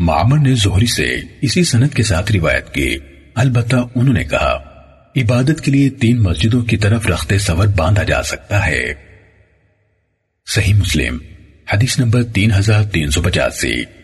معمر نے زہری سے اسی سنت کے ساتھ روایت کی۔ البتہ انہوں نے کہا، عبادت کے لیے تین مسجدوں کی طرف رخت سور باندھا جا سکتا ہے۔ صحیح مسلم، حدیث نمبر تین ہزار تین سو پچاسی۔